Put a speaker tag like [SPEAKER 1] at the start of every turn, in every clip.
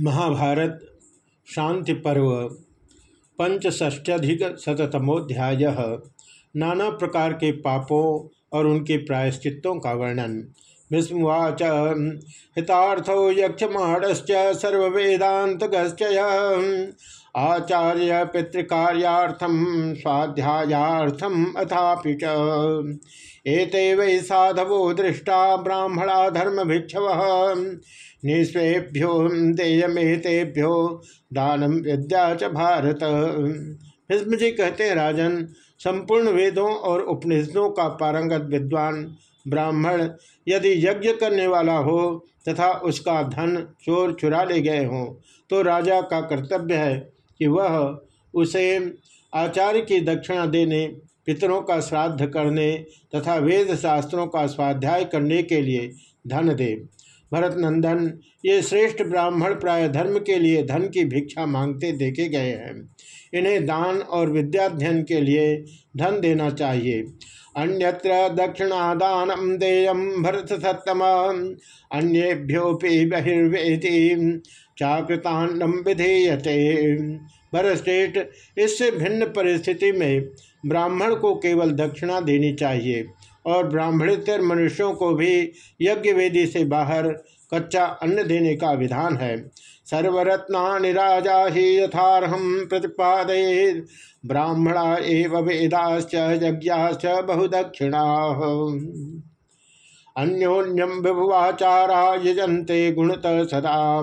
[SPEAKER 1] महाभारत, शांति पर्व पंचष्ट्यधिक शतमोध्याय नाना प्रकार के पापों और उनके प्रायश्चितों का वर्णन। विस्मुवाच हितार्थो यक्षमाणश्च सर्वेदातगश्च आचार्य पितृकार्यार्थम स्वाध्यायार्थम अथापि एते वै साधवो दृष्टा ब्राह्मणा धर्म भिक्षव निस्वेभ्यो देयमेतेभ्यो दानम विद्या च भारत। भीष्म कहते हैं, राजन, संपूर्ण वेदों और उपनिषदों का पारंगत विद्वान ब्राह्मण यदि यज्ञ करने वाला हो तथा उसका धन चोर चुरा ले गए हों तो राजा का कर्तव्य है कि वह उसे आचार्य की दक्षिणा देने, पितरों का श्राद्ध करने तथा वेद शास्त्रों का स्वाध्याय करने के लिए धन दे। भरत नंदन ये श्रेष्ठ ब्राह्मण प्राय धर्म के लिए धन की भिक्षा मांगते देखे गए हैं। इन्हें दान और विद्याध्ययन के लिए धन देना चाहिए। अन्यत्र दक्षिणादानम देयम भरत सत्तम अन्येभ्योपि बहिर्वेदी चाकृतान्नम विधेयते। भरतश्रेष्ठ इससे भिन्न परिस्थिति में ब्राह्मण को केवल दक्षिणा देनी चाहिए और ब्राह्मणेतर मनुष्यों को भी यज्ञ वेदी से बाहर कच्चा अन्न देने का विधान है। सर्वरत्ना निराजा ही यथारहम प्रतिपादे ब्राह्मणा एवं वेदाश्च यज्ञाश्च बहुदक्षिणा। अन्योन्यम विभुवाचारा यजंते गुणत सदा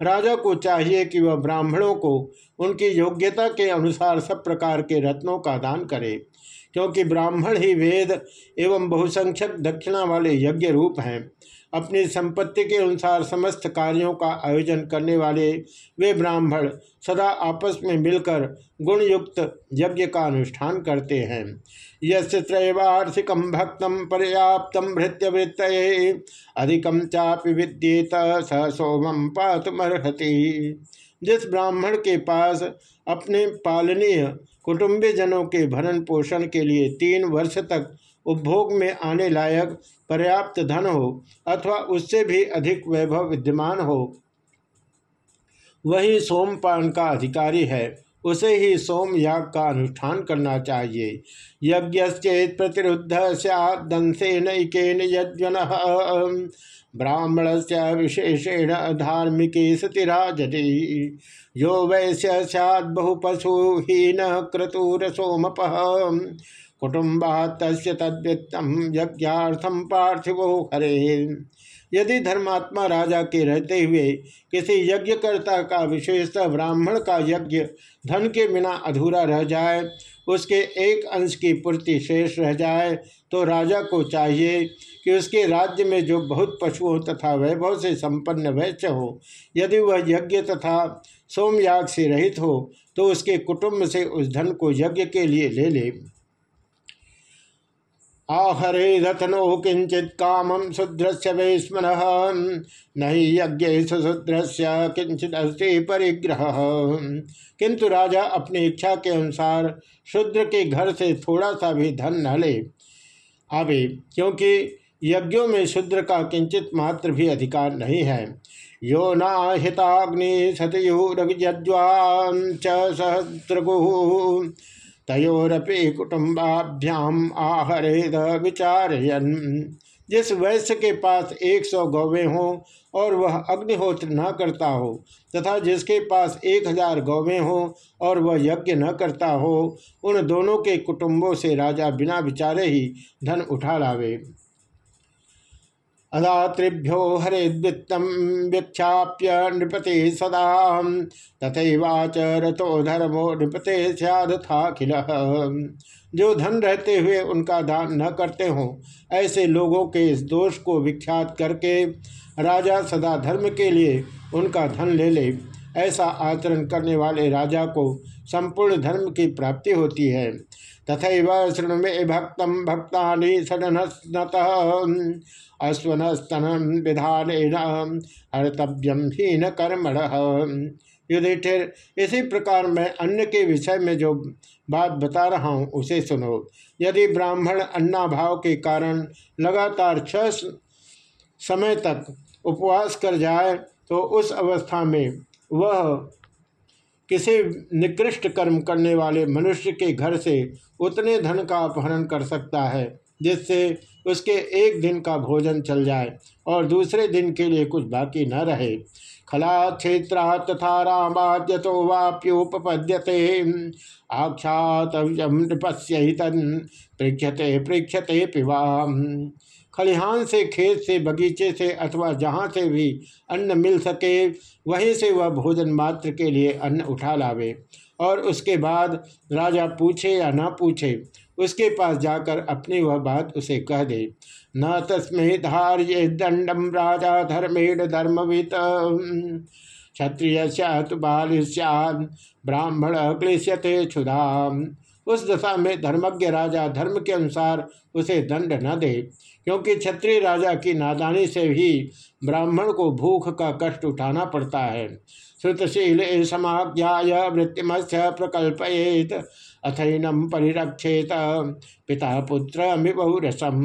[SPEAKER 1] राजा को चाहिए कि वह ब्राह्मणों को उनकी योग्यता के अनुसार सब प्रकार के रत्नों का दान करे, क्योंकि ब्राह्मण ही वेद एवं बहुसंख्यक दक्षिणा वाले यज्ञ रूप हैं। अपनी संपत्ति के अनुसार समस्त कार्यों का आयोजन करने वाले वे ब्राह्मण सदा आपस में मिलकर गुणयुक्त यज्ञ का अनुष्ठान करते हैं। यस्त्रैवार्थिक भक्त पर्याप्त भृत्य वृत्त अधिकम चापि विद्येत स सोमम पातमर्हति। जिस ब्राह्मण के पास अपने पालनीय कुटुंबी जनों के भरण पोषण के लिए तीन वर्ष तक उपभोग में आने लायक पर्याप्त धन हो अथवा उससे भी अधिक वैभव विद्यमान हो। वही सोमपान का अधिकारी है, उसे ही सोम याग का अनुष्ठान करना चाहिए। यज्ञश्चेत प्रतिरुद्ध सैदंसे नैकेन यज्वन ब्राह्मण से विशेषेण धार्मिक सतिराजति यो वैश्य सैद बहुपशुहीन क्रतुर सोमप। कुटुम्बा तस्य तद्वित्तम यज्ञार्थम पार्थिवो हरे। यदि धर्मात्मा राजा के रहते हुए किसी यज्ञकर्ता का विशेषतः ब्राह्मण का यज्ञ धन के बिना अधूरा रह जाए, उसके एक अंश की पूर्ति शेष रह जाए तो राजा को चाहिए कि उसके राज्य में जो बहुत पशुओं तथा वैभव से संपन्न वैश्य हो, यदि वह यज्ञ तथा सोमयाग से रहित हो तो उसके कुटुंब से उस धन को यज्ञ के लिए ले ले। आहरे रत्नो किंचित काम शुद्र से वैस्मन नहीं यज्ञ सुशूद्र किंचित परिग्रह। किंतु राजा अपनी इच्छा के अनुसार शूद्र के घर से थोड़ा सा भी धन न ले आवे, क्योंकि यज्ञों में शूद्र का किंचित मात्र भी अधिकार नहीं है। यो नाहिताग्नि सतयुरज्वां सहस्रगु तयोरपि कुटुम्बाभ्याम आहरेद विचारयन। जिस वैश्य के पास एक सौ गौवें हों और वह अग्निहोत्र न करता हो, तथा जिसके पास एक हज़ार गौवें हों और वह यज्ञ न करता हो, उन दोनों के कुटुंबों से राजा बिना विचारे ही धन उठा लावे। अदातृभ्यो हरेद्वित्तम विक्षाप्य नृपते सदा। तथैवाच रतो धर्मो नृपते सैदथाखिल जो धन रहते हुए उनका दान न करते हों, ऐसे लोगों के इस दोष को विख्यात करके राजा सदा धर्म के लिए उनका धन ले ले। ऐसा आचरण करने वाले राजा को संपूर्ण धर्म की प्राप्ति होती है। तथा शृणु मे भक्त भक्ता अश्वन स्तन विधान हर्तव्यम हीन कर्मण युधिष्ठिर, इसी प्रकार मैं अन्न के विषय में जो बात बता रहा हूँ, उसे सुनो। यदि ब्राह्मण अन्नाभाव के कारण लगातार छह समय तक उपवास कर जाए तो उस अवस्था में वह किसी निकृष्ट कर्म करने वाले मनुष्य के घर से उतने धन का अपहरण कर सकता है, जिससे उसके एक दिन का भोजन चल जाए और दूसरे दिन के लिए कुछ बाकी न रहे। खला क्षेत्रा तथा रामाद्यतो वाप्योपद्यते आख्यातव्यम नृपस्य पृक्षते पृक्षते पिवा खलिहान से खेत से, बगीचे से अथवा जहाँ से भी अन्न मिल सके, वहीं से वह भोजन मात्र के लिए अन्न उठा लावे। और उसके बाद राजा पूछे या ना पूछे, उसके पास जाकर अपनी वह बात उसे कह दे। न तस्में धार्य दंडम राजा धर्मेण धर्मवित। क्षत्रिय बाल ब्राह्मण क्लेश्यते क्षुधा उस दशा में धर्मज्ञ राजा धर्म के अनुसार उसे दंड न दे, क्योंकि क्षत्रिय राजा की नादानी से ही ब्राह्मण को भूख का कष्ट उठाना पड़ता है। श्रुतशील समाज्ञा वृत्तिमस्य प्रकल्पयेत, अथैनम परिरक्षेत, पिता पुत्र बहुरसम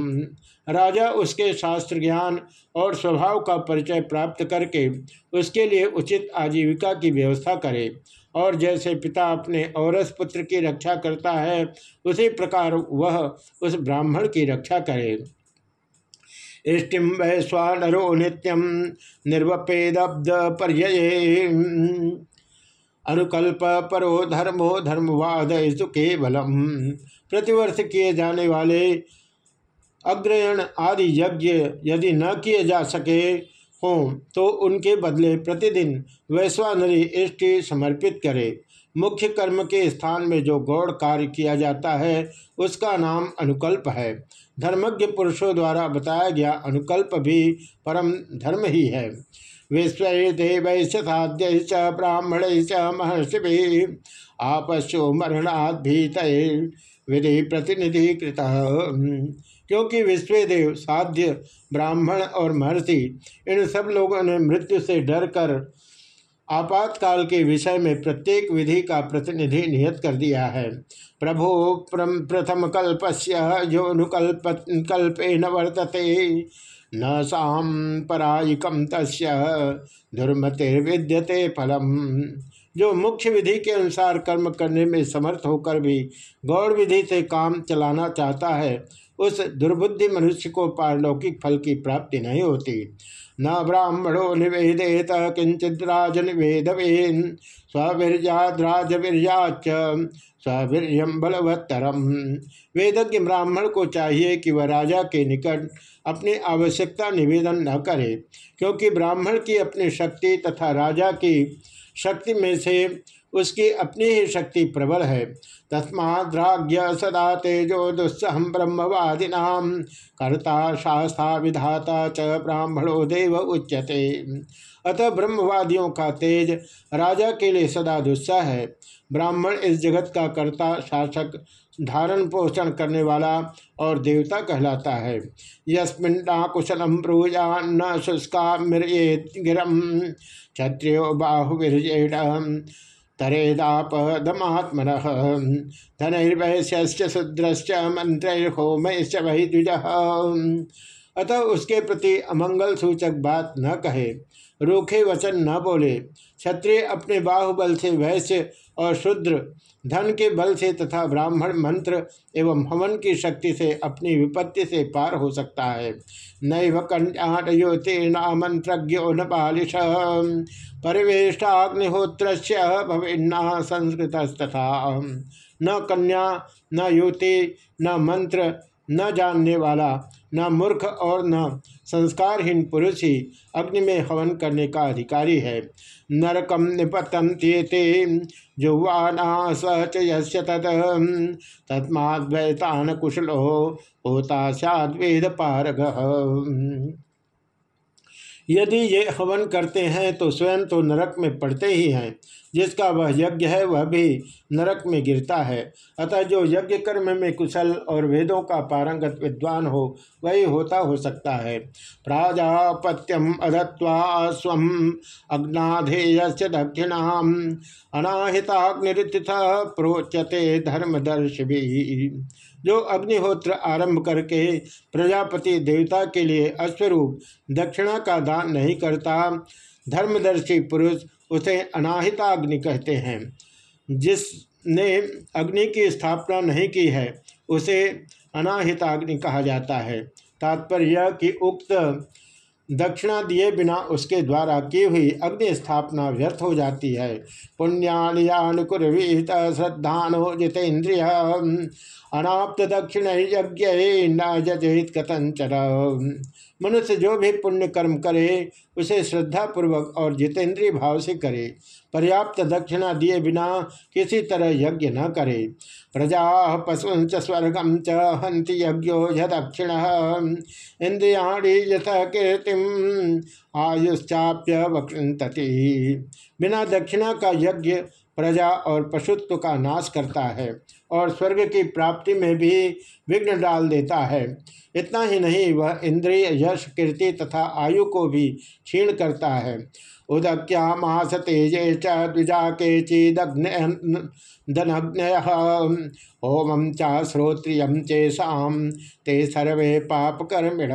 [SPEAKER 1] राजा उसके शास्त्र ज्ञान और स्वभाव का परिचय प्राप्त करके उसके लिए उचित आजीविका की व्यवस्था करे। और जैसे पिता अपने औरस पुत्र की रक्षा करता है, उसी प्रकार वह उस ब्राह्मण की रक्षा करे। इष्टिम वैश्वानरो नित्यम निर्वपेदब्द पर्य अनुकल्प परो धर्मो धर्मवाद केवलम। प्रतिवर्ष किए जाने वाले अग्रयण आदि यज्ञ यदि न किए जा सके हों तो उनके बदले प्रतिदिन वैश्वानरी इष्टि समर्पित करे। मुख्य कर्म के स्थान में जो गौड़ कार्य किया जाता है, उसका नाम अनुकल्प है। धर्मज्ञ पुरुषों द्वारा बताया गया अनुकल्प भी परम धर्म ही है। विश्व देव साध्य ब्राह्मण महर्षि आपस्यो मरणाद भीत विधि प्रतिनिधि कृत क्योंकि विश्वदेव, साध्य, ब्राह्मण और महर्षि, इन सब लोगों ने मृत्यु से डर कर आपातकाल के विषय में प्रत्येक विधि का प्रतिनिधि नियत कर दिया है। प्रभो प्रथम कल्पस्य योनुकल्प कल्पे न वर्तते, न सांपरायिकम तस्य दुर्मतिर्विद्यते फलम। जो मुख्य विधि के अनुसार कर्म करने में समर्थ होकर भी गौड़ विधि से काम चलाना चाहता है उस दुर्बुद्धि मनुष्य को पारलौकिक फल की प्राप्ति नहीं होती। न ब्राह्मणो निवेदेत किंचित राज निवेदवेन स्वीर्याद्राजवीर्याच स्वीर्यम बलवत्तरम वेदज्ञ ब्राह्मण को चाहिए कि वह राजा के निकट अपनी आवश्यकता निवेदन न करे, क्योंकि ब्राह्मण की अपनी शक्ति तथा राजा की शक्ति में से उसकी अपनी ही शक्ति प्रबल है। तस्माद्राज्य सदा तेजो दुस्सहम ब्रह्मवादिना। कर्ता, शास्ता, विधाता च ब्राह्मणो देव उच्यते। अतः ब्रह्मवादियों का तेज राजा के लिए सदा दुस्साह है। ब्राह्मण इस जगत का कर्ता, शासक, धारण पोषण करने वाला और देवता कहलाता है। यस्मिन्ना कुशलम ब्रूजा न शुष्का गिरम। क्षत्रियो बाहुवीर्जेण तरेदापदमात्मन। धनैर्वैश्य शूद्रश्च मंत्रैर्होमैश्च वही द्विज अतः उसके प्रति अमंगल सूचक बात न कहे। रूखे वचन न बोले। क्षत्रिय अपने बाहुबल से वैश्य और शूद्र, धन के बल से तथा ब्राह्मण मंत्र एवं हवन की शक्ति से अपनी विपत्ति से पार हो सकता है। नैव कन्यायोतीर्णा मंत्रज्ञो न बालिश परिवेष्टाग्निहोत्र भविन्ना संस्कृत तथा न कन्या, न युति न मंत्र, न जानने वाला न मूर्ख और न संस्कारहीन पुरुष ही अग्नि में हवन करने का अधिकारी है। नरकम निपतंते जुवाना सच यस्य तद तस्माद्वैतान कुशलो होता सद्वेद पारग यदि ये हवन करते हैं तो स्वयं तो नरक में पड़ते ही हैं। जिसका वह यज्ञ है, वह भी नरक में गिरता है। अतः जो यज्ञ कर्म में कुशल और वेदों का पारंगत विद्वान हो, वही होता हो सकता है। प्राजापत्यम अधत्वा स्व अग्नाधेय दक्षिणा अनाहिताग्निथ प्रोचते धर्मदर्श भी जो अग्निहोत्र आरंभ करके प्रजापति देवता के लिए अश्वरूप दक्षिणा का दान नहीं करता, धर्मदर्शी पुरुष उसे अनाहिताग्नि कहते हैं। जिसने अग्नि की स्थापना नहीं की है, उसे अनाहिताग्नि कहा जाता है। तात्पर्य कि उक्त दक्षिणा दिए बिना उसके द्वारा की हुई अग्नि स्थापना व्यर्थ हो जाती है। पुण्यानुकुर्वीत श्रद्धानो जितेन्द्रिय। अनाप्त दक्षिण यज्ञ न जजित कथंचर मनुष्य जो भी पुण्य कर्म करे, उसे श्रद्धा पूर्वक और जितेंद्रीय भाव से करे, पर्याप्त दक्षिणा दिए बिना किसी तरह यज्ञ न करे। प्रजा पशु च स्वर्गम च हंति यज्ञो दक्षिण इंद्रियाणी यथ कीर्तिम आयुश्चाप्य वकृंतति बिना दक्षिणा का यज्ञ प्रजा और पशुत्व का नाश करता है और स्वर्ग की प्राप्ति में भी विघ्न डाल देता है। इतना ही नहीं, वह इंद्रिय यश, कीर्ति तथा आयु को भी क्षीण करता है। उदक्या मास तेजे चिजा के चिदग्नय होम चा श्रोत्रियम चेषाम ते सर्वे पाप कर्मिण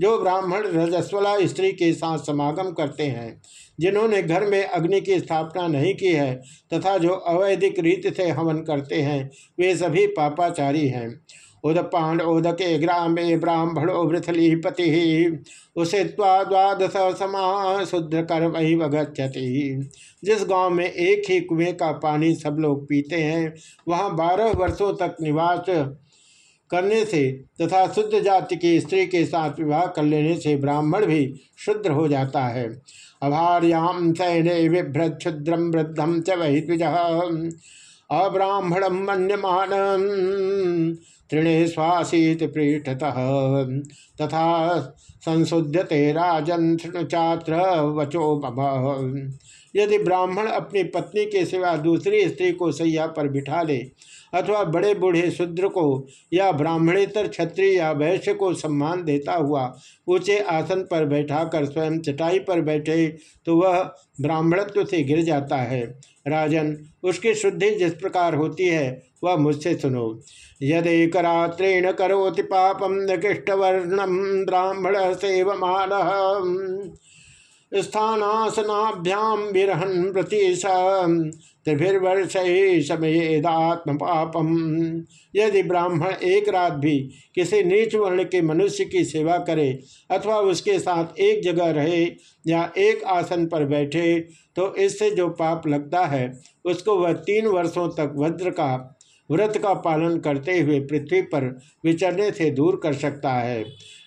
[SPEAKER 1] जो ब्राह्मण रजस्वला स्त्री के साथ समागम करते हैं जिन्होंने घर में अग्नि की स्थापना नहीं की है तथा जो अवैधिक रीति से हवन करते हैं, वे सभी पापाचारी हैं। उदपान उदके ग्रामे ब्राह्मणो वृथलीपति उसे द्वादश समा शुद्ध कर वही गच्छति जिस गाँव में एक ही कुएँ का पानी सब लोग पीते हैं, वहाँ बारह वर्षों तक निवास करने से तथा शुद्ध जाति की स्त्री के साथ विवाह कर लेने से ब्राह्मण भी शुद्र हो जाता है। अभार्याम सैने बिभ्रत क्षुद्रम वृद्धम च वही द्विज अब्राह्मणम मन्यमान तृणे स्वासीत पृष्ठतः तथा संशुद्धते राजन तृणचात्र वचो यदि ब्राह्मण अपनी पत्नी के सिवा दूसरी स्त्री को सैया पर बिठा ले अथवा बड़े बूढ़े शूद्र को या ब्राह्मणेतर क्षत्रिय या वैश्य को सम्मान देता हुआ ऊँचे आसन पर बैठाकर स्वयं चटाई पर बैठे तो वह ब्राह्मणत्व से गिर जाता है। राजन, उसकी शुद्धि जिस प्रकार होती है, वह मुझसे सुनो। यदेक रात्रेण करोति पापम निकृष्टवर्णम ब्राह्मण सेवमान स्थानासनाभ्याम विरहन प्रतीश, त्रिभिर्वर्ष समयेदात्म पापम यदि ब्राह्मण एक रात भी किसी नीच वर्ण के मनुष्य की सेवा करे अथवा उसके साथ एक जगह रहे या एक आसन पर बैठे तो इससे जो पाप लगता है, उसको वह तीन वर्षों तक वज्र का व्रत का पालन करते हुए पृथ्वी पर विचरने से दूर कर सकता है।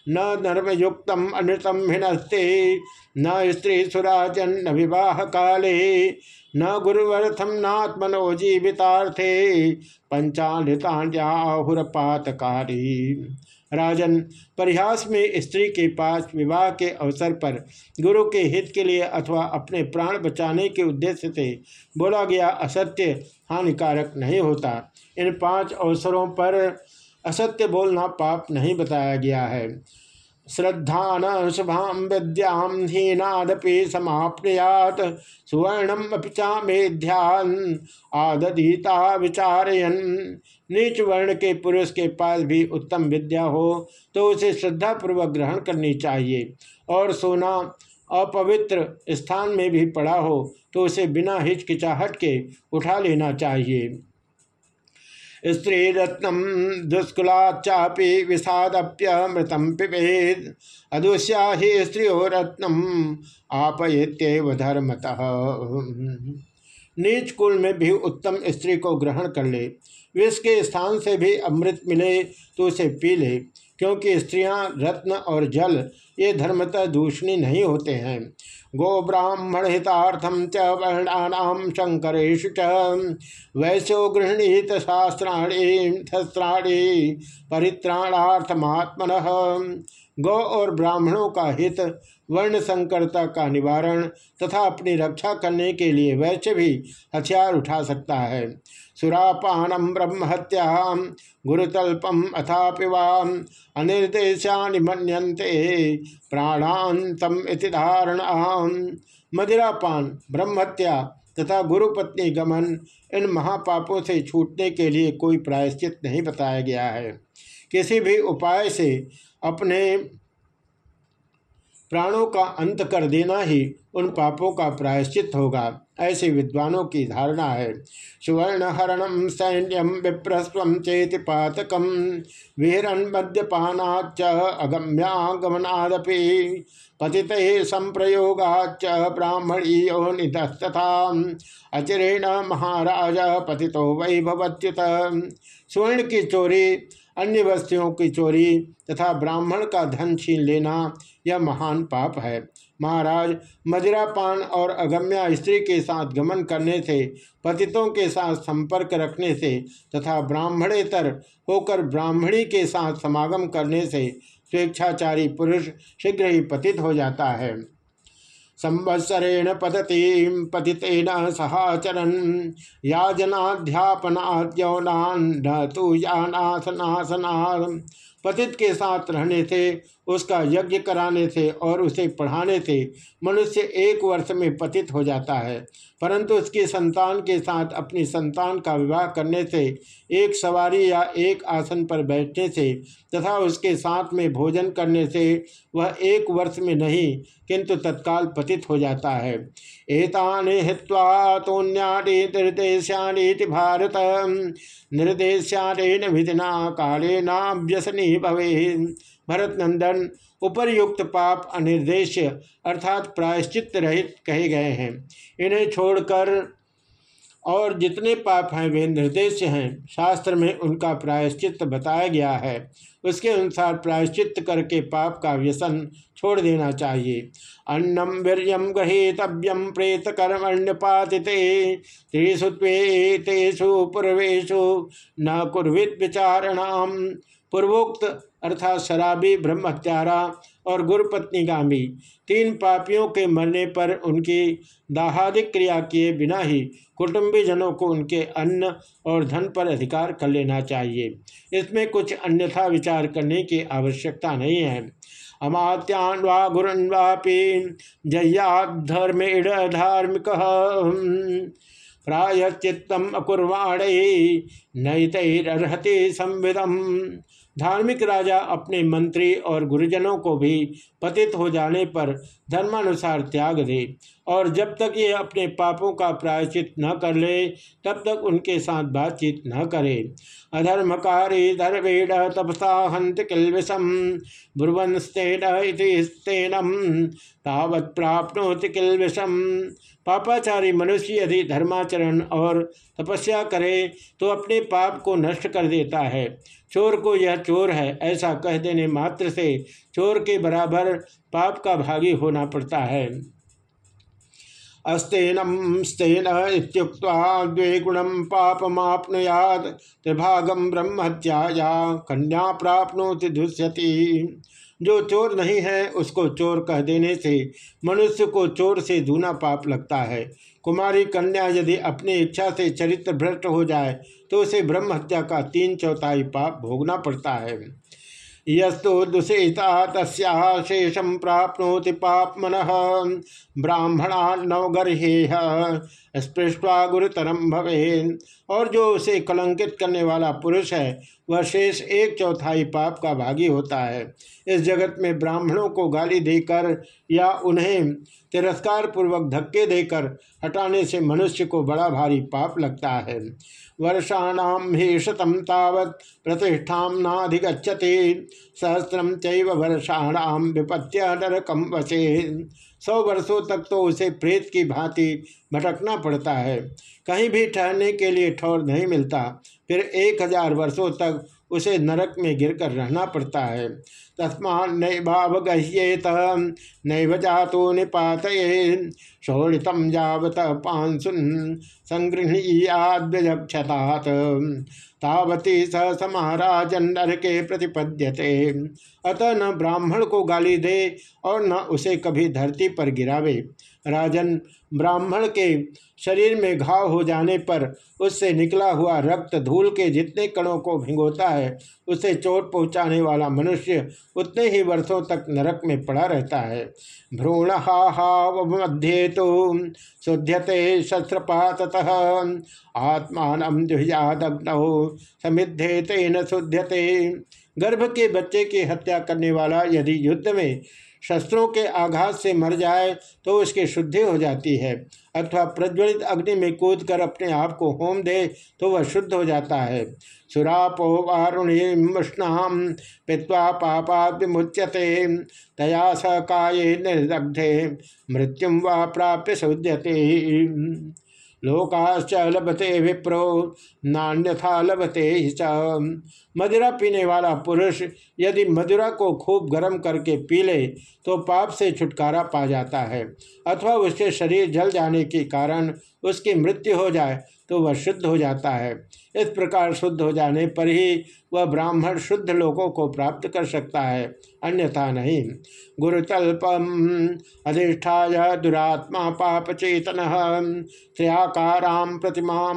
[SPEAKER 1] न नर्मयुक्त अनृतम हिनस्ते। न स्त्री सुराजन विवाह काले न गुरुवर्थम नात्मनो जीवितार्थे। पंचानृताहुरपातकारी राजन, परिहास में स्त्री के पास विवाह के अवसर पर गुरु के हित के लिए अथवा अपने प्राण बचाने के उद्देश्य से बोला गया असत्य हानिकारक नहीं होता। इन पाँच अवसरों पर असत्य बोलना पाप नहीं बताया गया है। श्रद्धा शुभाम विद्याम हीनादपि समाप्नुयात। सुवर्णम अपिचा मेध्यान आदधीता विचारयन। नीच वर्ण के पुरुष के पास भी उत्तम विद्या हो तो उसे श्रद्धापूर्वक ग्रहण करनी चाहिए। और सोना अपवित्र स्थान में भी पड़ा हो तो उसे बिना हिचकिचाहट के उठा लेना चाहिए। स्त्री रत्न दुष्कुलाचापी विषादप्यमृतम पिपेद अदुष्या ही स्त्रियो रत्नम आपयत्यव धर्मतः। नीच कुल में भी उत्तम स्त्री को ग्रहण कर ले। विष के स्थान से भी अमृत मिले तो उसे पी ले। क्योंकि स्त्रियाँ, रत्न और जल, ये धर्मतः दूषणी नहीं होते हैं। गो ब्राह्मण हितार्थम च वर्णानाम शंकरेशु वैश्यो गृहणीत शास्त्राणी शस्त्राणी परित्राणार्थमात्मन। गौ और ब्राह्मणों का हित वर्ण संकरता का निवारण तथा अपनी रक्षा करने के लिए वैश्य भी हथियार उठा सकता है। सुरापानम ब्रह्महत्या गुरुतल्पम अथा पिवाम अनिर्देशा मनते प्राणांतम इति धारण मदिरापान, ब्रह्महत्या तथा गुरुपत्नी गमन, इन महापापों से छूटने के लिए कोई प्रायश्चित नहीं बताया गया है। किसी भी उपाय से अपने प्राणों का अंत कर देना ही उन पापों का प्रायश्चित होगा। ऐसे विद्वानों की धारणा है। सुवर्ण हरणम सैन्यम विप्रस्व चेति पातकम विहरन मद्यपानाच अगम्यागमनादपि, पतित संप्रयोगाच ब्राह्मणी निधस्तथा। अचिरेण महाराज पतितो वैभवत्युत। सुवर्ण की चोरी अन्य वस्तुओं की चोरी तथा ब्राह्मण का धन छीन लेना यह महान पाप है। महाराज, मदिरापान और अगम्या स्त्री के साथ गमन करने से, पतितों के साथ संपर्क रखने से तथा ब्राह्मणेतर होकर ब्राह्मणी के साथ समागम करने से स्वेच्छाचारी पुरुष शीघ्र ही पतित हो जाता है। संवत्सरेण पतती पतितेन सहाचरन याजनाध्यापनाद्यौनान न तो यानाथनासना पतित के साथ रहने से उसका यज्ञ कराने से और उसे पढ़ाने से मनुष्य एक वर्ष में पतित हो जाता है। परंतु उसकी संतान के साथ अपनी संतान का विवाह करने से, एक सवारी या एक आसन पर बैठने से तथा उसके साथ में भोजन करने से वह एक वर्ष में नहीं, किंतु तत्काल पतित हो जाता है। एतानि हित्वा तोन्यानि निर्देश्यानि भारत। निर्देश्यान विधिना भवे भरत नंदन उपरयुक्त पाप अनिर्देश अर्थात प्रायश्चित रहित कहे गए हैं। इन्हें छोड़कर और जितने पाप हैं वे निर्देश हैं। शास्त्र में उनका प्रायश्चित बताया गया है। उसके अनुसार प्रायश्चित करके पाप का व्यसन छोड़ देना चाहिए। अन्नम वीरियम गृहीतव्यम प्रेत कर्म कर्मण्यपाति त्रिषु पूर्वेशु न कुर्वित विचारणाम पूर्वोक्त अर्थात शराबी ब्रह्मत्यारा और गुरुपत्नीगामी तीन पापियों के मरने पर उनकी दाहादिक क्रिया किए बिना ही कुटुंबी जनों को उनके अन्न और धन पर अधिकार कर लेना चाहिए। इसमें कुछ अन्यथा विचार करने की आवश्यकता नहीं है। अमात्यान वा गुरन वापी जयाधर्मेण धार्मिक। प्रायश्चित्तम अकुर्वाण नैतरहते संविदम। धार्मिक राजा अपने मंत्री और गुरुजनों को भी पतित हो जाने पर धर्मानुसार त्याग दे और जब तक ये अपने पापों का प्रायश्चित न कर ले, तब तक उनके साथ बातचीत न करे। अधर्मकारी धर्मेण तपसा हंत किलविषम ब्रुवंस्तेन स्तेनम, तावत प्राप्नोति किलविषम पापाचारी मनुष्य यदि धर्माचरण और तपस्या करे तो अपने पाप को नष्ट कर देता है। चोर को यह चोर है, ऐसा कह देने मात्र से चोर के बराबर पाप का भागी होना पड़ता है। अस्तेनम स्तेन द्वे गुणम पापमापनुयाद त्रिभागम ब्रह्मत्याया, कन्या प्राप्नोति दुष्यति। जो चोर नहीं है, उसको चोर कह देने से, मनुष्य को चोर से दूना पाप लगता है। कुमारी कन्या यदि अपनी इच्छा से चरित्र भ्रष्ट हो जाए तो उसे ब्रह्म हत्या का तीन चौथाई पाप भोगना पड़ता है। यस्तु दुषिता तेषंपन प्राप्नोति पापमन। ब्राह्मणा नवगर्हेह स्पृष्टवा गुरुतरम भवे और जो उसे कलंकित करने वाला पुरुष है, वह शेष एक चौथाई पाप का भागी होता है। इस जगत में ब्राह्मणों को गाली देकर या उन्हें तिरस्कार पूर्वक धक्के देकर हटाने से मनुष्य को बड़ा भारी पाप लगता है। वर्षाणाम ही शतम तावत प्रतिष्ठा नाधिगछति सहस्रम चैव वर्षाणाम विपत्य नरकम वचे सौ वर्षों तक तो उसे प्रेत की भांति भटकना पड़ता है। कहीं भी ठहरने के लिए ठौर नहीं मिलता। फिर एक हज़ार वर्षों तक उसे नरक में गिरकर रहना पड़ता है। तस्मा नैभावगह्येत नैव जातो निपात शोणित जावत पांसुन संगृहणीयाद्यक्षतात तावती स समाराजन नरके प्रतिपद्यते। अतः न ब्राह्मण को गाली दे और न उसे कभी धरती पर गिरावे। राजन ब्राह्मण के शरीर में घाव हो जाने पर उससे निकला हुआ रक्त धूल के जितने कणों को भिंगोता है, उसे चोट पहुँचाने वाला मनुष्य उतने ही वर्षों तक नरक में पड़ा रहता है। भ्रूण हाव मध्य तो शुद्धते शस्त्रपात आत्मान जुहियादग्नौ समिद्धे तेन शुद्धते गर्भ के बच्चे की हत्या करने वाला यदि युद्ध में शस्त्रों के आघात से मर जाए तो उसकी शुद्धि हो जाती है। अथवा प्रज्वलित अग्नि में कूद कर अपने आप को होम दे तो वह शुद्ध हो जाता है। सुरापो वारुणीष्णाम पित्वा पापा विमुच्यते तया स काये निर्दग्धे मृत्युम व प्राप्य शुद्यते लोकाश्च लभते विप्रो, नान्यथा लभते मदिरा पीने वाला पुरुष यदि मदिरा को खूब गर्म करके पी ले तो पाप से छुटकारा पा जाता है, अथवा उसके शरीर जल जाने के कारण उसकी मृत्यु हो जाए तो वह शुद्ध हो जाता है। इस प्रकार शुद्ध हो जाने पर ही वह ब्राह्मण शुद्ध लोगों को प्राप्त कर सकता है, अन्यथा नहीं। गुरुतल्पम अधिष्ठा दुरात्मा पाप चेतन त्रियाकाराम प्रतिमा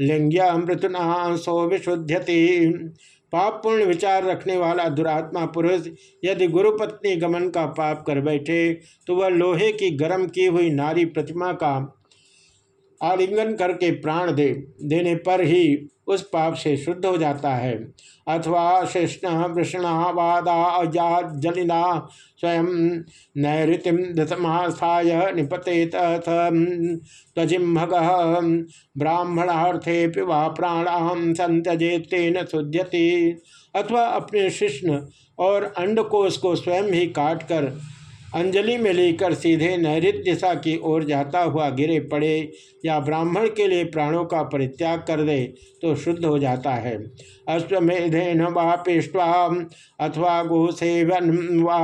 [SPEAKER 1] लिंग्य मृतुना सो विशुद्धति पाप पूर्ण विचार रखने वाला दुरात्मा पुरुष यदि गुरुपत्नी गमन का पाप कर बैठे तो वह लोहे की गर्म की हुई नारी प्रतिमा का आलिंगन करके प्राण दे, देने पर ही उस पाप से शुद्ध हो जाता है। अथवा कृष्ण वृषणा वादा जलिना स्वयं नैतिम दशमास्थाय निपते तजिम्भग ब्राह्मणार्थे पिवा प्राणाम संत्यजे तेन शुद्यति अथवा अपने शिष्ण और अंडकोश को स्वयं ही काट कर अंजलि में लेकर सीधे नैरित दिशा की ओर जाता हुआ गिरे पड़े या ब्राह्मण के लिए प्राणों का परित्याग कर दे तो शुद्ध हो जाता है। अश्वमेधेन वा पिष्वा अथवा गोसेवन वा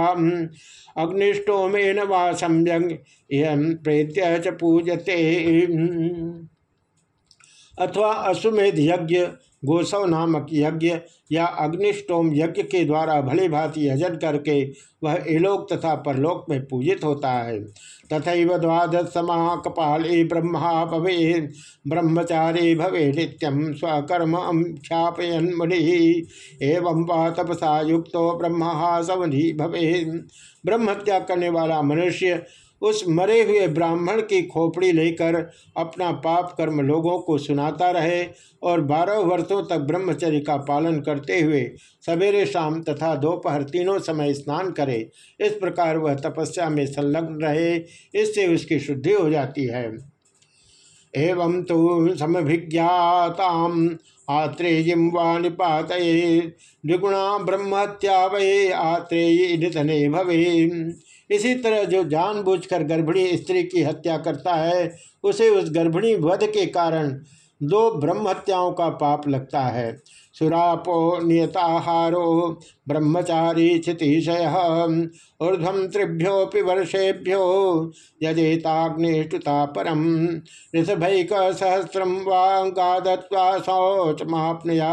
[SPEAKER 1] अग्निष्टोमेन वा सम्यंग। प्रेत्य च पूजते। अथवा अश्वमेध यज्ञ गोसव नामक यज्ञ या अग्निष्टोम यज्ञ के द्वारा भले भांति यजन करके वह इलोक तथा परलोक में पूजित होता है। तथा द्वादश समा कपाले ब्रह्मा भवे ब्रह्मचारी भवे नित्यम स्वकर्म ख्यापयन मुनि। एवं वा तपसा युक्त ब्रह्म सवधि भवे ब्रह्मत्या करने वाला मनुष्य उस मरे हुए ब्राह्मण की खोपड़ी लेकर अपना पाप कर्म लोगों को सुनाता रहे और बारह वर्षों तक ब्रह्मचर्य का पालन करते हुए सवेरे शाम तथा दोपहर तीनों समय स्नान करे। इस प्रकार वह तपस्या में संलग्न रहे, इससे उसकी शुद्धि हो जाती है। एवं तो समभिज्ञाता आत्रेयम वा निपात द्विगुणा ब्रह्मत्या वये, आत्रेय निधने भवे इसी तरह जो जानबूझकर गर्भिणी स्त्री की हत्या करता है, उसे उस गर्भिणी वध के कारण दो ब्रह्म हत्याओं का पाप लगता है। सुरापो नियताहारो ब्रह्मचारी क्षितिशय। ऊर्धम त्रिभ्योपि वर्षेभ्यो यजेताग्निष्टुता परम। ऋषभक सहस्रम वागादत्वा शौचमापनया।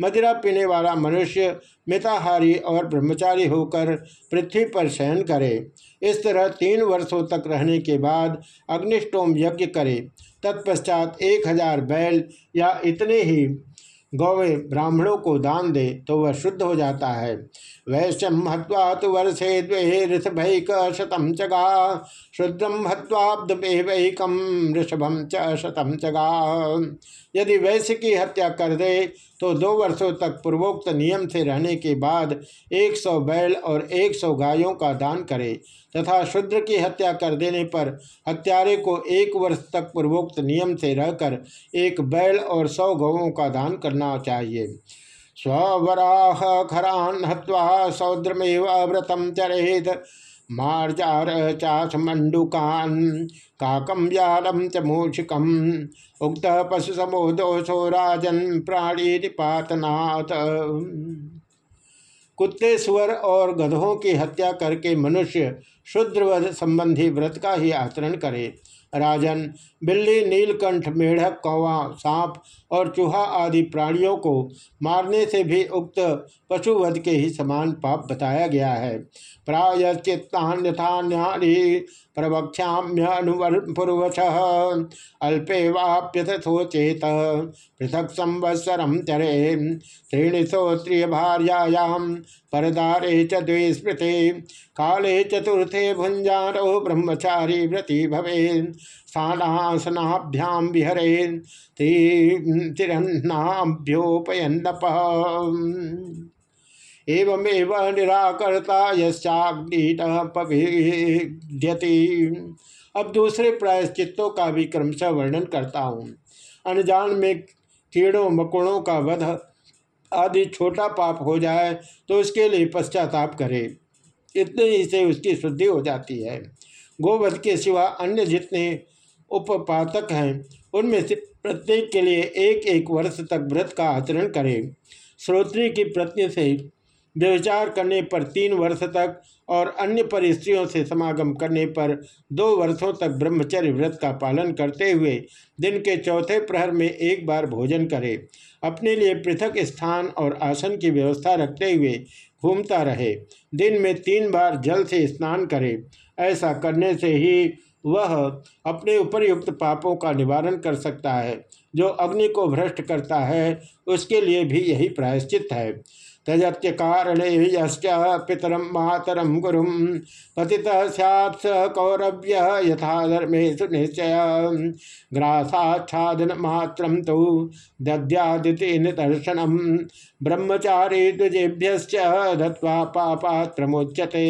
[SPEAKER 1] मदिरा पीने वाला मनुष्य, मिताहारी और ब्रह्मचारी होकर पृथ्वी पर शयन करे। इस तरह तीन वर्षों तक रहने के बाद अग्निष्टोम यज्ञ करे। तत्पश्चात एक हज़ार बैल या इतने ही गौवे ब्राह्मणों को दान दे तो वह शुद्ध हो जाता है। वैश्यम हत्वा तो वर्षे द्वे ऋषभैक शतम चगा। शुद्रम हत्वाब्दम ऋषभम च शतम चगा। यदि वैश्य की हत्या कर दे तो दो वर्षों तक पूर्वोक्त नियम से रहने के बाद एक सौ बैल और एक सौ गायों का दान करे। तथा शुद्र की हत्या कर देने पर हत्यारे को एक वर्ष तक पूर्वोक्त नियम से रहकर एक बैल और सौ गौों का दान करना चाहिए। स्वराह खरान हवा सौद्रमेव व्रतम चरेत मार्जार चाश मंडुकान काकम व्यालम च मूषिकम। उक्त पशु समोदोषो राजन प्राणी निपातनाथ कुत्ते स्वर और गधों की हत्या करके मनुष्य शुद्रवध संबंधी व्रत का ही आचरण करे। राजन, बिल्ली, नीलकंठ, मेढक, कौवा, सांप और चूहा आदि प्राणियों को मारने से भी उक्त पशुवध के ही समान पाप बताया गया है। प्रायश्चित्तान्यथान्यानि प्रवक्ष्याम्यनुपूर्वश अल्पे वाप्यथोचेत पृथक संवत्सरम चरे त्रीणि श्रोत्रिय भार्यायाम परदारे च स्मृते, काले चतुर्थे भुंजारो ब्रह्मचारी व्रति भवे स्थानासनाभ्याम विहरे तिरन्नाभ्योपयन्नप। एवमेव निराकर्ता यश्चाग्निट अब दूसरे प्रायश्चित्तों का भी क्रमशः वर्णन करता हूँ। अनजान में कीड़ों, मकोड़ों का वध आदि छोटा पाप हो जाए तो उसके लिए पश्चाताप करे। इतने ही से उसकी शुद्धि हो जाती है। गोवध के सिवा अन्य जितने उपपातक हैं, उनमें से प्रत्येक के लिए एक एक वर्ष तक व्रत का आचरण करें। श्रोत्री की पत्नी से व्यविचार करने पर तीन वर्ष तक और अन्य परिस्त्रियों से समागम करने पर दो वर्षों तक ब्रह्मचर्य व्रत का पालन करते हुए दिन के चौथे प्रहर में एक बार भोजन करे। अपने लिए पृथक स्थान और आसन की व्यवस्था रखते हुए घूमता रहे। दिन में तीन बार जल से स्नान करे। ऐसा करने से ही वह अपने उपरयुक्त पापों का निवारण कर सकता है। जो अग्नि को भ्रष्ट करता है, उसके लिए भी यही प्रायश्चित है। त्यजत्य कारणे पितरम मातरम गुरु पति सैत् कौरव्य यथा धर्मे सुनिश्चय ग्रासाच्छादन मात्र तो दद्यादिति ब्रह्मचारी द्विजेभ्य दत्वा पापात्रमुच्यते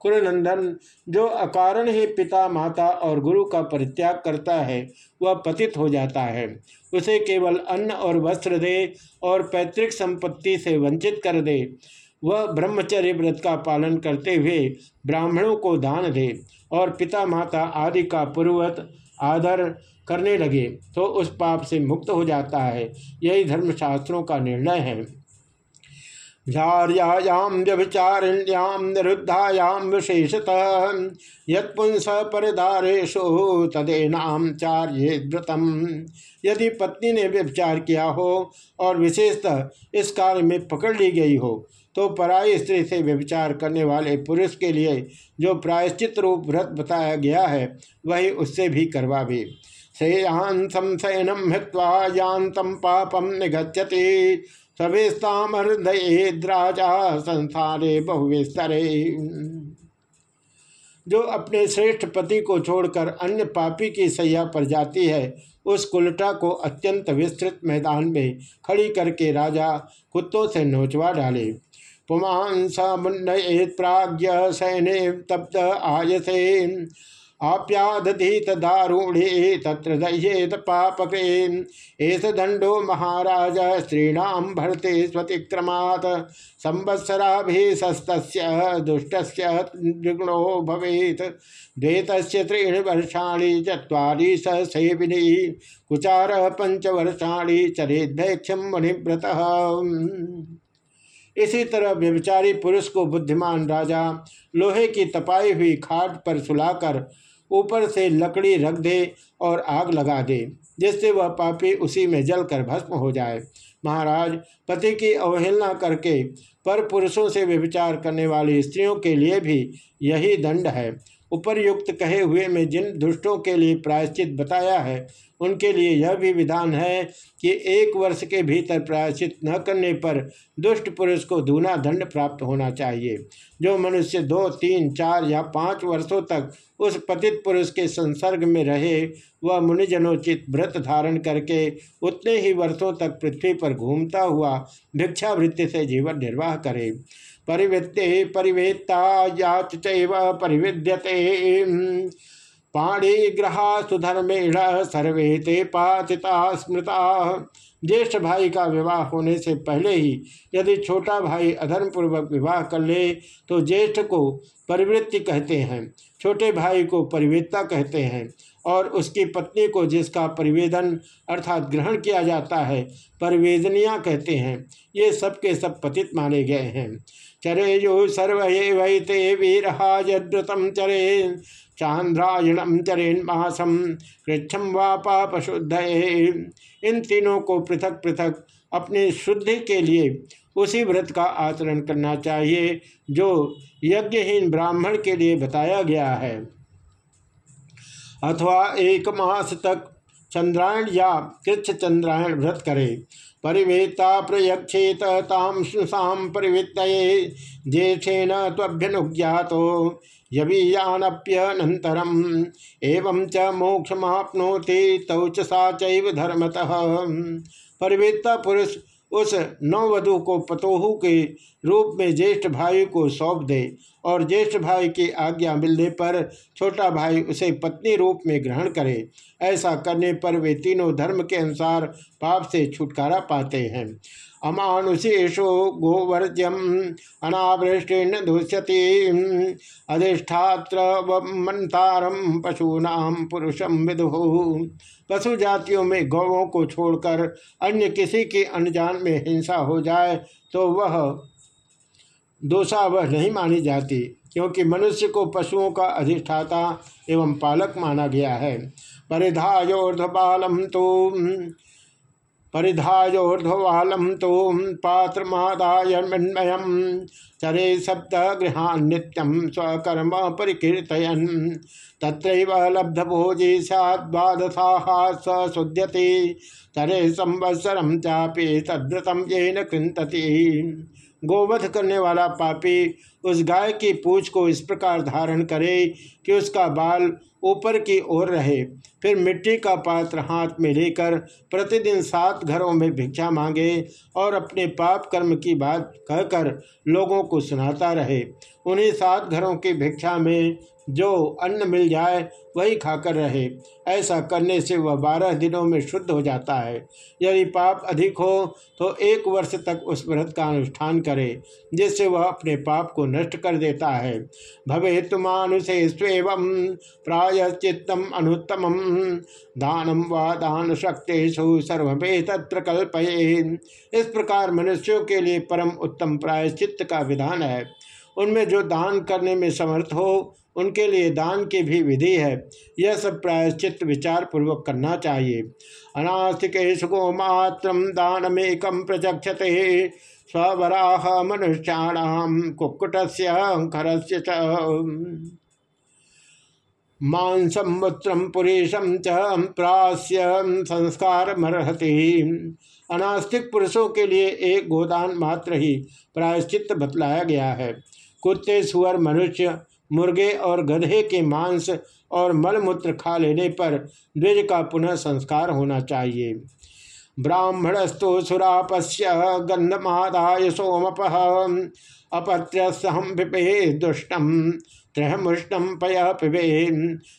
[SPEAKER 1] कुरनंदन जो अकारण ही पिता, माता और गुरु का परित्याग करता है, वह पतित हो जाता है। उसे केवल अन्न और वस्त्र दे और पैतृक संपत्ति से वंचित कर दे। वह ब्रह्मचर्य व्रत का पालन करते हुए ब्राह्मणों को दान दे और पिता, माता आदि का पूर्वत आदर करने लगे तो उस पाप से मुक्त हो जाता है। यही धर्मशास्त्रों का निर्णय है। झार्यायाम व्यभिचारिण्याम निरुद्धायाम विशेषतः। यत्पुंस परिधारेशु तदेनाम चार्य व्रतम यदि पत्नी ने व्यभिचार किया हो और विशेषतः इस कार्य में पकड़ ली गई हो तो पराई स्त्री से व्यभिचार करने वाले पुरुष के लिए जो प्रायश्चित रूप व्रत बताया गया है, वही उससे भी करवा भी। श्रेयान संशयनम हित्वा यान्तम पापम निगछति सवेस्तामृदयेद्राजा संसारे बहुविस्तरे। जो अपने श्रेष्ठ पति को छोड़कर अन्य पापी की सैया पर जाती है, उस कुलटा को अत्यंत विस्तृत मैदान में खड़ी करके राजा कुत्तों से नोचवा डाले। पुमान स मुन्नयेत प्राज्ञ सैन्य तप्त आयसे। आप्यादधीत दारूढ़े तत्र दह्येत पापके। एस दंडो महाराज स्त्रीणाम भरते स्वतिक्रमात्। संवत्सराभिस्त दुष्ट द्विगुणो भवेत। द्वेत त्रीणि वर्षाणी चुरी स सेविनी कुचार पंचवर्षाणी चरेद्भैक्षम मुनिव्रत। इसी तरह व्यभिचारी पुरुष को बुद्धिमान राजा लोहे की तपाई हुई खाट पर सुलाकर ऊपर से लकड़ी रख दे और आग लगा दे, जिससे वह पापी उसी में जल कर भस्म हो जाए। महाराज, पति की अवहेलना करके पर पुरुषों से व्यभिचार करने वाली स्त्रियों के लिए भी यही दंड है। उपरयुक्त कहे हुए में जिन दुष्टों के लिए प्रायश्चित बताया है उनके लिए यह भी विधान है कि एक वर्ष के भीतर प्रायश्चित न करने पर दुष्ट पुरुष को दूना दंड प्राप्त होना चाहिए। जो मनुष्य दो, तीन, चार या पाँच वर्षों तक उस पतित पुरुष के संसर्ग में रहे, वह मुनिजनोचित व्रत धारण करके उतने ही वर्षों तक पृथ्वी पर घूमता हुआ भिक्षावृत्ति से जीवन निर्वाह करे। परिवृत्ते, परिवेत्ता, याच परिविद्यते। पाणिग्रहा सुधर्मेण सर्वे ते पातिता स्मृता। ज्येष्ठ भाई का विवाह होने से पहले ही यदि छोटा भाई अधर्मपूर्वक विवाह कर ले तो ज्येष्ठ को परिवृत्ति कहते हैं, छोटे भाई को परिवेदता कहते हैं, और उसकी पत्नी को जिसका परिवेदन अर्थात ग्रहण किया जाता है, परिवेदनिया कहते हैं। ये सब के सब पतित माने गए हैं। चरे यो सर्व वैते वीरहाजद्रुतम चरे। चांद्रायणम चरेन मासम कृच्छम व पाप शुद्ध इन तीनों को पृथक पृथक अपनी शुद्धि के लिए उसी व्रत का आचरण करना चाहिए, जो यज्ञहीन ब्राह्मण के लिए बताया गया है। अथवा एक मास तक चंद्रायण या कृच्छ चंद्रायण व्रत करे। परिवेता प्रयक्षेत ताम सुसाम परिवृत्त ज्येष्ठेन तभ्यनुज्ञातो यवीयानप्यनंतरम एवं च मोक्षमाप्नोति तौ च सा चैव धर्मतः। परिवेत्ता पुरुष उस नववधु को पतोहु के रूप में ज्येष्ठ भाई को सौंप दे और ज्येष्ठ भाई की आज्ञा मिलने पर छोटा भाई उसे पत्नी रूप में ग्रहण करे। ऐसा करने पर वे तीनों धर्म के अनुसार पाप से छुटकारा पाते हैं। अमानुषेशो गोवर्ज्यम अनावृष्टिन दुष्यति अधिष्ठात्र मंतारम पशूनाम पुरुषम विदु। पशु जातियों में गौवों को छोड़कर अन्य किसी के अनजान में हिंसा हो जाए तो वह दोषा वह नहीं मानी जाती, क्योंकि मनुष्य को पशुओं का अधिष्ठाता एवं पालक माना गया है। परिधायोर्धबालम तो परिधायोर्ध्वालम तो पात्रमादाय मृण्मयम चरे सप्त गृहान स्वकर्म परिकीर्तयन। तत्रैव लब्धभोजी सद्वादशाः स शुध्यते तरे संवत्सरम चापे तद्व्रतम येन कृंतति गोवध करने वाला पापी उस गाय की पूछ को इस प्रकार धारण करे कि उसका बाल ऊपर की ओर रहे। फिर मिट्टी का पात्र हाथ में लेकर प्रतिदिन सात घरों में भिक्षा मांगे और अपने पाप कर्म की बात कहकर लोगों को सुनाता रहे। उन्हीं सात घरों की भिक्षा में जो अन्न मिल जाए, वही खाकर रहे। ऐसा करने से वह बारह दिनों में शुद्ध हो जाता है। यदि पाप अधिक हो तो एक वर्ष तक उस व्रत का अनुष्ठान करे, जिससे वह अपने पाप को नष्ट कर देता है। भवे तुमानुषे स्वेव प्रायश्चित्तम अनुत्तम दानम व दान शक्तिषु सर्वे तत्र कल्पये इस प्रकार मनुष्यों के लिए परम उत्तम प्रायश्चित का विधान है। उनमें जो दान करने में समर्थ हो, उनके लिए दान की भी विधि है। यह सब प्रायश्चित विचार पूर्वक करना चाहिए। अनास्तिक सुगो मात्र दानमेकम प्रचक्षते। स्वराह मनुष्याणाम कुक्कुट खर मांसम मूत्रम पुरेशम च प्रास्य संस्कार मरहति अनास्तिक पुरुषों के लिए एक गोदान मात्र ही प्रायश्चित बतलाया गया है। कुत्ते, सुअर, मनुष्य, मुर्गे और गधे के मांस और मलमूत्र खा लेने पर द्विज का पुनः संस्कार होना चाहिए। ब्राह्मणस्तु सुरापस्य गंधमादाय सोमप। अपत्यसहम पिपे दुष्टम त्रहमुष्टम पय पिबे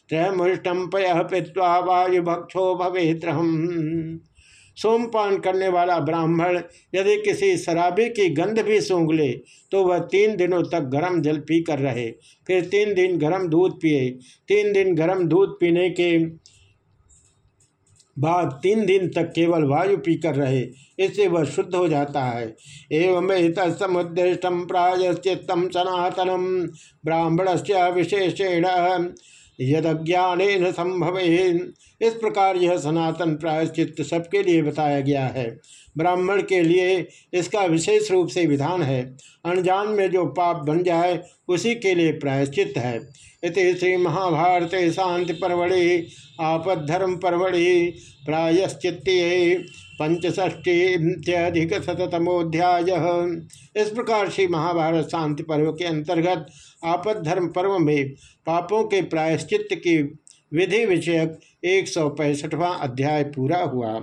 [SPEAKER 1] त्रहमुष्टम पय पित्वा वायुभक्षो भवेत्रहम सोमपान करने वाला ब्राह्मण यदि किसी शराबी की गंध भी सूंघ ले तो वह तीन दिनों तक गर्म जल पी कर रहे। फिर तीन दिन गर्म दूध पिए। तीन दिन गर्म दूध पीने के बाद तीन दिन तक केवल वायु पीकर रहे, इससे वह शुद्ध हो जाता है। एवं समुद्दिष्टम प्रायश्चित सनातनम ब्राह्मण से विशेषेण यदज्ञान संभव इस प्रकार यह सनातन प्रायश्चित सबके लिए बताया गया है। ब्राह्मण के लिए इसका विशेष रूप से विधान है। अनजान में जो पाप बन जाए, उसी के लिए प्रायश्चित है। इति श्री महाभारत शांति परवड़ि, आपद्धर्म परवड़ि प्रायश्चित पंचष्टीधिक शतमोध्याय इस प्रकार श्री महाभारत शांति पर्व के अंतर्गत आपद धर्म पर्व में पापों के प्रायश्चित की विधि विषयक एक सौ अध्याय पूरा हुआ।